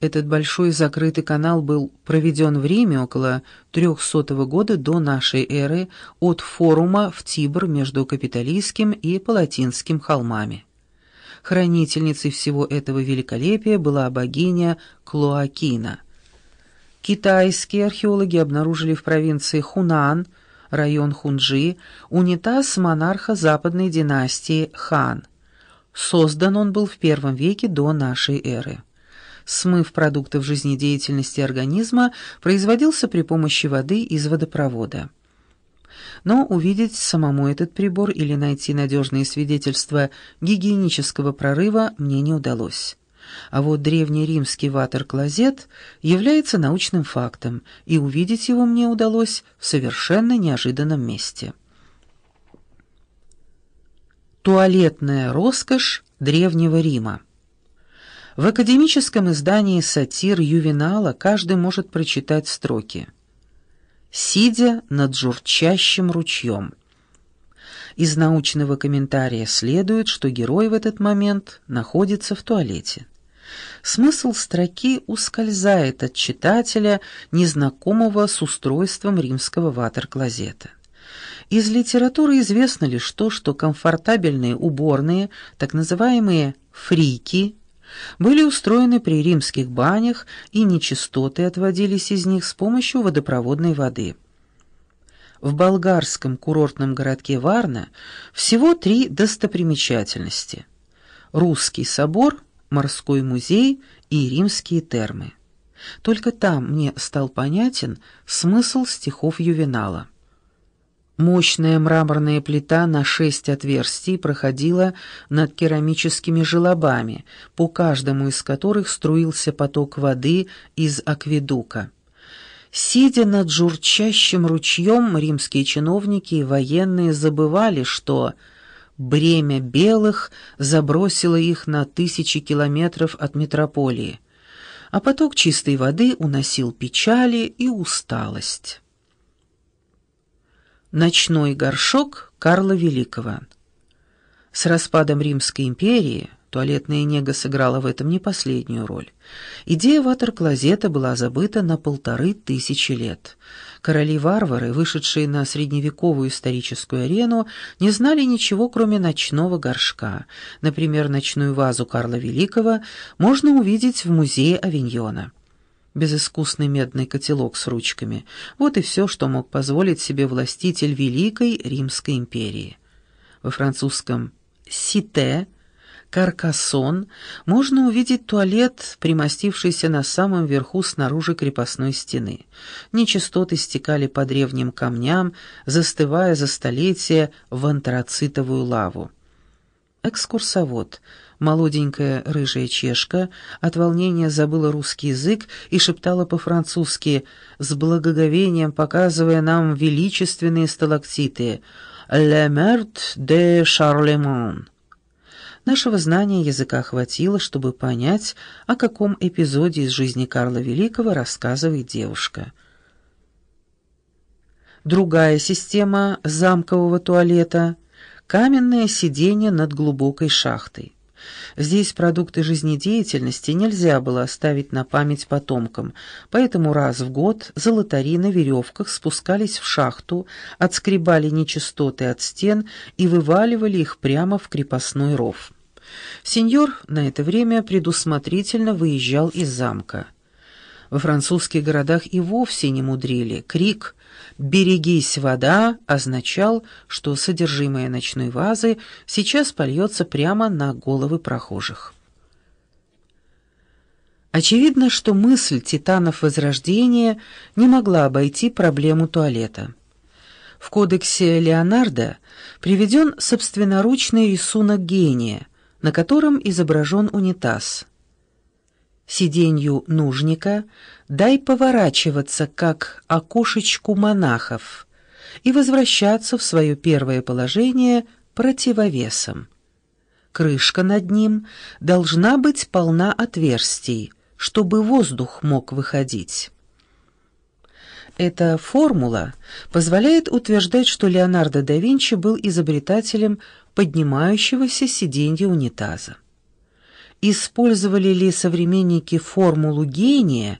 Этот большой закрытый канал был проведен в Риме около 300 года до нашей эры от форума в Тибр между Капитолийским и Палатинским холмами. Хранительницей всего этого великолепия была богиня Клоакина. Китайские археологи обнаружили в провинции Хунан, район Хунджи, унитаз монарха западной династии Хан. Создан он был в первом веке до нашей эры смыв продуктов жизнедеятельности организма производился при помощи воды из водопровода. Но увидеть самому этот прибор или найти надежные свидетельства гигиенического прорыва мне не удалось. А вот древнеримский ватер-клозет является научным фактом, и увидеть его мне удалось в совершенно неожиданном месте. Туалетная роскошь Древнего Рима в академическом издании «Сатир» Ювенала каждый может прочитать строки «Сидя над журчащим ручьем». Из научного комментария следует, что герой в этот момент находится в туалете. Смысл строки ускользает от читателя, незнакомого с устройством римского ватер-клозета. Из литературы известно лишь то, что комфортабельные уборные, так называемые «фрики», были устроены при римских банях, и нечистоты отводились из них с помощью водопроводной воды. В болгарском курортном городке Варна всего три достопримечательности – Русский собор, морской музей и римские термы. Только там мне стал понятен смысл стихов Ювенала. Мощная мраморная плита на шесть отверстий проходила над керамическими желобами, по каждому из которых струился поток воды из акведука. Сидя над журчащим ручьем, римские чиновники и военные забывали, что бремя белых забросило их на тысячи километров от метрополии, а поток чистой воды уносил печали и усталость. Ночной горшок Карла Великого. С распадом Римской империи туалетная нега сыграла в этом не последнюю роль. Идея ватер-клозета была забыта на полторы тысячи лет. Короли-варвары, вышедшие на средневековую историческую арену, не знали ничего, кроме ночного горшка. Например, ночную вазу Карла Великого можно увидеть в музее Авиньона безыскусный медный котелок с ручками. Вот и все, что мог позволить себе властитель Великой Римской империи. Во французском «сите» Каркасон можно увидеть туалет, примостившийся на самом верху снаружи крепостной стены. Нечистоты стекали по древним камням, застывая за столетия в антрацитовую лаву. Экскурсовод — Молоденькая рыжая чешка от волнения забыла русский язык и шептала по-французски, с благоговением показывая нам величественные сталактиты «Le Merte de Charlemagne». Нашего знания языка хватило, чтобы понять, о каком эпизоде из жизни Карла Великого рассказывает девушка. Другая система замкового туалета — каменное сиденье над глубокой шахтой. Здесь продукты жизнедеятельности нельзя было оставить на память потомкам, поэтому раз в год золотари на веревках спускались в шахту, отскребали нечистоты от стен и вываливали их прямо в крепостной ров. Сеньор на это время предусмотрительно выезжал из замка. Во французских городах и вовсе не мудрили. Крик «Берегись, вода» означал, что содержимое ночной вазы сейчас польется прямо на головы прохожих. Очевидно, что мысль титанов Возрождения не могла обойти проблему туалета. В кодексе Леонардо приведен собственноручный рисунок гения, на котором изображен унитаз – сиденью нужника, дай поворачиваться, как окошечку монахов, и возвращаться в свое первое положение противовесом. Крышка над ним должна быть полна отверстий, чтобы воздух мог выходить. Эта формула позволяет утверждать, что Леонардо да Винчи был изобретателем поднимающегося сиденья унитаза. Использовали ли современники формулу гения